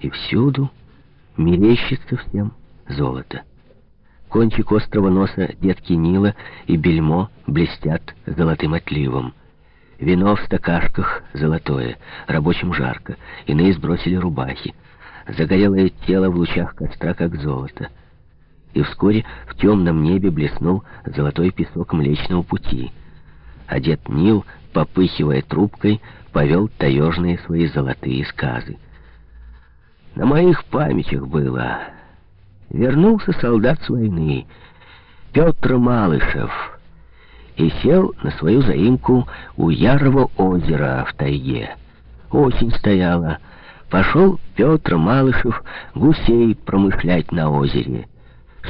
И всюду мерещится всем золото. Кончик острого носа детки Нила и бельмо блестят золотым отливом. Вино в стакашках золотое, рабочим жарко, иные сбросили рубахи. Загорелое тело в лучах костра, как золото. И вскоре в темном небе блеснул золотой песок Млечного Пути. А дед Нил, попыхивая трубкой, повел таежные свои золотые сказы. На моих памятях было. Вернулся солдат с войны, Петр Малышев и сел на свою заимку у Ярого озера в тайге. Осень стояла. Пошел Петр Малышев гусей промышлять на озере.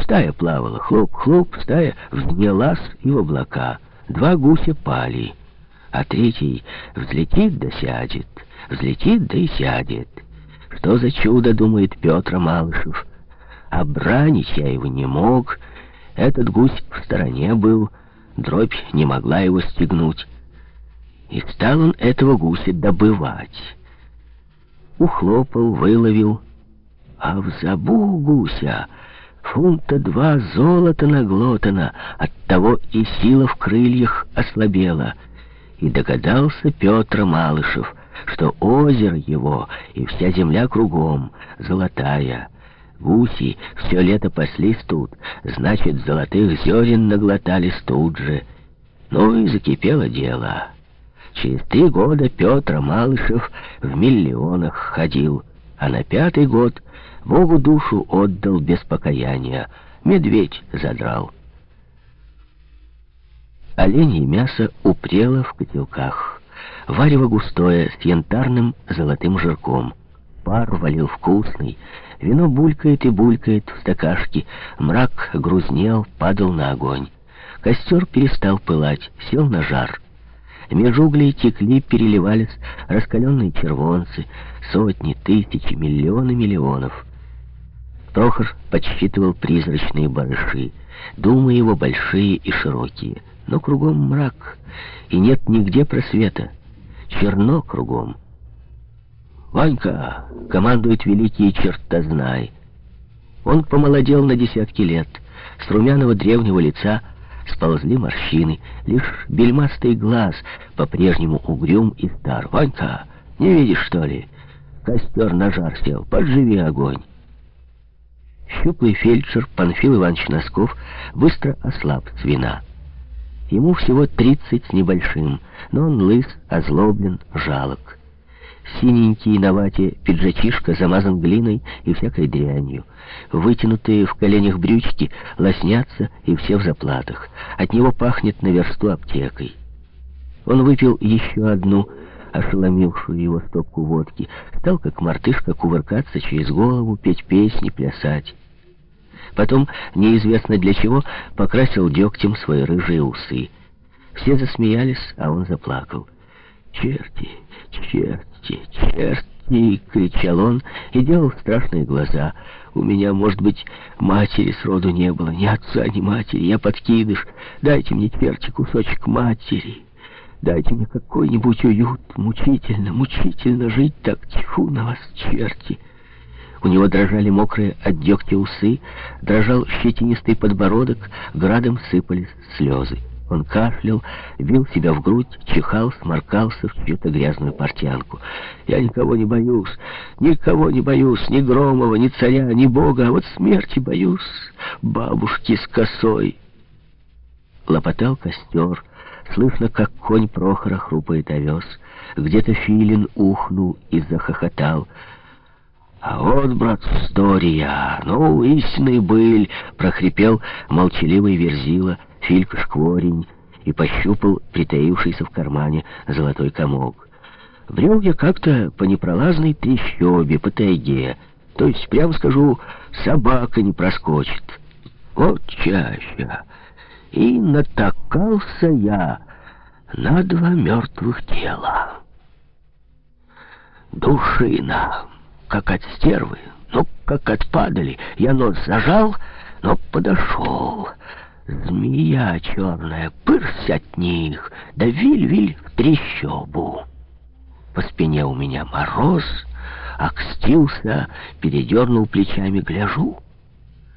Стая плавала, хлоп-хлоп, стая взнялась и в облака. Два гуся пали, а третий взлетит да сядет, взлетит да и сядет. Что за чудо, думает Петр Малышев. Обранить я его не мог, этот гусь в стороне был, Дробь не могла его стегнуть. И стал он этого гуся добывать. Ухлопал, выловил, а в забу гуся фунта два золота наглотано, оттого и сила в крыльях ослабела. И догадался Петр Малышев, что озеро его и вся земля кругом золотая — Гуси все лето паслись тут, значит, золотых зерен наглотались тут же. Ну и закипело дело. Через три года Петр Малышев в миллионах ходил, а на пятый год Богу душу отдал без покаяния. Медведь задрал. Оленье мясо упрело в котелках. Варево густое, с янтарным золотым жирком. Пар валил вкусный, Вино булькает и булькает в стакашке. Мрак грузнел, падал на огонь. Костер перестал пылать, сел на жар. Меж углей текли, переливались раскаленные червонцы, сотни, тысячи, миллионы миллионов. Прохор подсчитывал призрачные барыши, думы его большие и широкие. Но кругом мрак, и нет нигде просвета. Черно кругом. «Ванька!» — командует великий чертознай. Он помолодел на десятки лет. С румяного древнего лица сползли морщины. Лишь бельмастый глаз по-прежнему угрюм и стар. «Ванька, не видишь, что ли? Костер на жар сел. Подживи огонь!» Щуплый фельдшер Панфил Иванович Носков быстро ослаб с вина. Ему всего тридцать с небольшим, но он лыс, озлоблен, жалок. Синенький на вате пиджачишка замазан глиной и всякой дрянью. Вытянутые в коленях брючки лоснятся и все в заплатах. От него пахнет на версту аптекой. Он выпил еще одну, ошеломившую его стопку водки. Стал, как мартышка, кувыркаться через голову, петь песни, плясать. Потом, неизвестно для чего, покрасил дегтем свои рыжие усы. Все засмеялись, а он заплакал. «Черти, черти!» черти, черти!» — кричал он и делал страшные глаза. «У меня, может быть, матери сроду не было, ни отца, ни матери. Я подкидыш. Дайте мне, черти, кусочек матери. Дайте мне какой-нибудь уют. Мучительно, мучительно жить так. Тьфу на вас, черти!» У него дрожали мокрые от дегтя усы, дрожал щетинистый подбородок, градом сыпались слезы. Он кашлял, бил себя в грудь, чихал, сморкался в чью-то грязную портянку. «Я никого не боюсь, никого не боюсь, ни Громова, ни царя, ни Бога, а вот смерти боюсь, бабушки с косой». Лопотал костер, слышно, как конь Прохора хрупает овес. Где-то филин ухнул и захохотал. «А вот, брат, история, ну, истинный быль!» — прохрипел молчаливый Верзила — Филька шкворень и пощупал притаившийся в кармане золотой комок. Брел я как-то по непролазной трещобе, по тайге, то есть, прямо скажу, собака не проскочит. Вот чаще. И натакался я на два мертвых тела. Душина, как от стервы, ну, как отпадали. Я нос зажал, но подошел. Змея черная, пырсь от них, да виль-виль в трещобу. По спине у меня мороз, окстился, передернул плечами, гляжу.